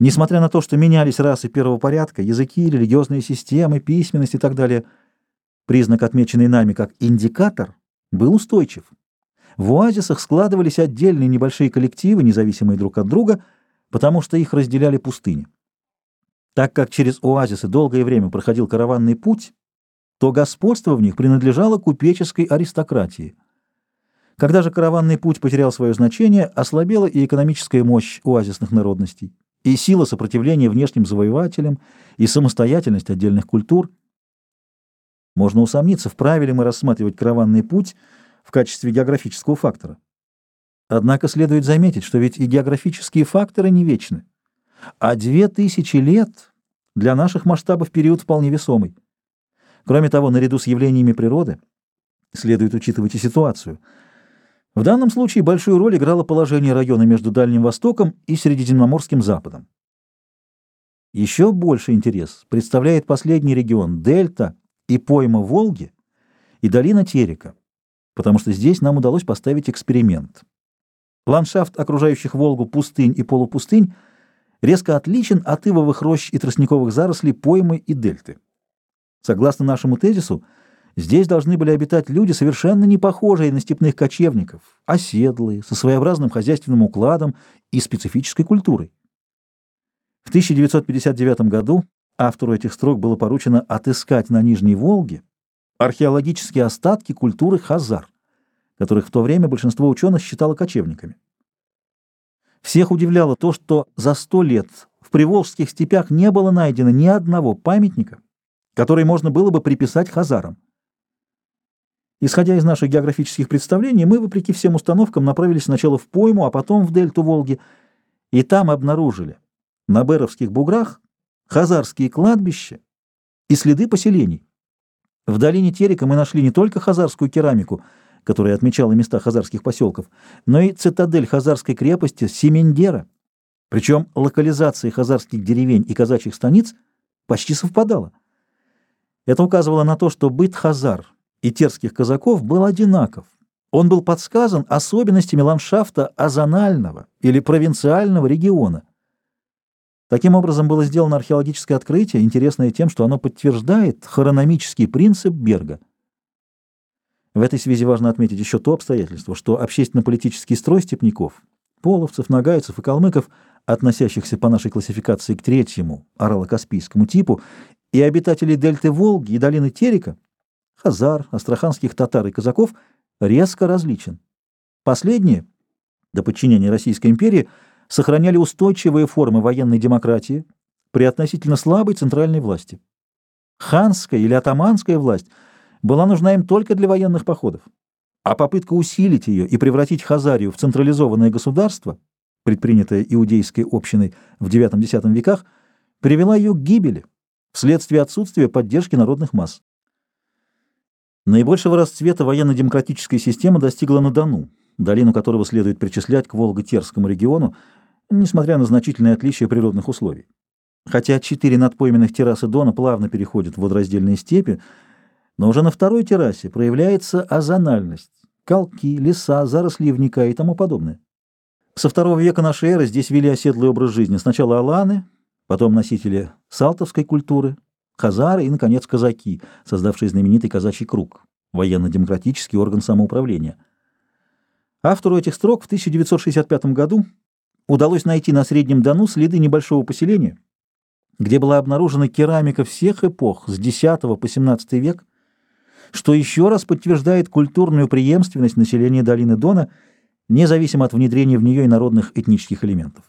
Несмотря на то, что менялись расы первого порядка, языки, религиозные системы, письменность и так далее, признак, отмеченный нами как индикатор, был устойчив. В оазисах складывались отдельные небольшие коллективы, независимые друг от друга, потому что их разделяли пустыни. Так как через оазисы долгое время проходил караванный путь, то господство в них принадлежало купеческой аристократии. Когда же караванный путь потерял свое значение, ослабела и экономическая мощь оазисных народностей, и сила сопротивления внешним завоевателям, и самостоятельность отдельных культур. Можно усомниться, вправе ли мы рассматривать караванный путь в качестве географического фактора. Однако следует заметить, что ведь и географические факторы не вечны, а две тысячи лет для наших масштабов период вполне весомый. Кроме того, наряду с явлениями природы следует учитывать и ситуацию. В данном случае большую роль играло положение района между Дальним Востоком и Средиземноморским Западом. Еще больше интерес представляет последний регион – дельта и пойма Волги и долина Терека, потому что здесь нам удалось поставить эксперимент. Ландшафт окружающих Волгу пустынь и полупустынь резко отличен от ивовых рощ и тростниковых зарослей поймы и дельты. Согласно нашему тезису, здесь должны были обитать люди, совершенно не похожие на степных кочевников, оседлые, со своеобразным хозяйственным укладом и специфической культурой. В 1959 году автору этих строк было поручено отыскать на Нижней Волге археологические остатки культуры хазар, которых в то время большинство ученых считало кочевниками. Всех удивляло то, что за сто лет в приволжских степях не было найдено ни одного памятника, который можно было бы приписать хазарам. Исходя из наших географических представлений, мы, вопреки всем установкам, направились сначала в пойму, а потом в дельту Волги, и там обнаружили на Беровских буграх хазарские кладбища и следы поселений. В долине Терека мы нашли не только хазарскую керамику, которая отмечала места хазарских поселков, но и цитадель хазарской крепости Семендера. Причем локализация хазарских деревень и казачьих станиц почти совпадала. Это указывало на то, что быт хазар и терских казаков был одинаков. Он был подсказан особенностями ландшафта озонального или провинциального региона. Таким образом, было сделано археологическое открытие, интересное тем, что оно подтверждает хрономический принцип Берга. В этой связи важно отметить еще то обстоятельство, что общественно-политический строй степняков, половцев, нагайцев и калмыков, относящихся по нашей классификации к третьему, орало-каспийскому типу, и обитателей дельты Волги и долины Терека, хазар, астраханских татар и казаков, резко различен. Последние, до подчинения Российской империи, сохраняли устойчивые формы военной демократии при относительно слабой центральной власти. Ханская или атаманская власть была нужна им только для военных походов, а попытка усилить ее и превратить Хазарию в централизованное государство, предпринятое иудейской общиной в IX-X веках, привела ее к гибели вследствие отсутствия поддержки народных масс. Наибольшего расцвета военно-демократическая система достигла на Дону, долину которого следует причислять к Волго-Терскому региону, несмотря на значительные отличия природных условий. Хотя четыре надпойменных террасы Дона плавно переходят в водораздельные степи, но уже на второй террасе проявляется озональность, колки, леса, заросли ивника и тому подобное. Со второго века нашей эры здесь вели оседлый образ жизни. Сначала аланы, потом носители салтовской культуры, хазары и, наконец, казаки, создавшие знаменитый казачий круг, военно-демократический орган самоуправления. Автору этих строк в 1965 году удалось найти на Среднем Дону следы небольшого поселения, где была обнаружена керамика всех эпох с X по XVII век, что еще раз подтверждает культурную преемственность населения долины Дона, независимо от внедрения в нее инородных этнических элементов.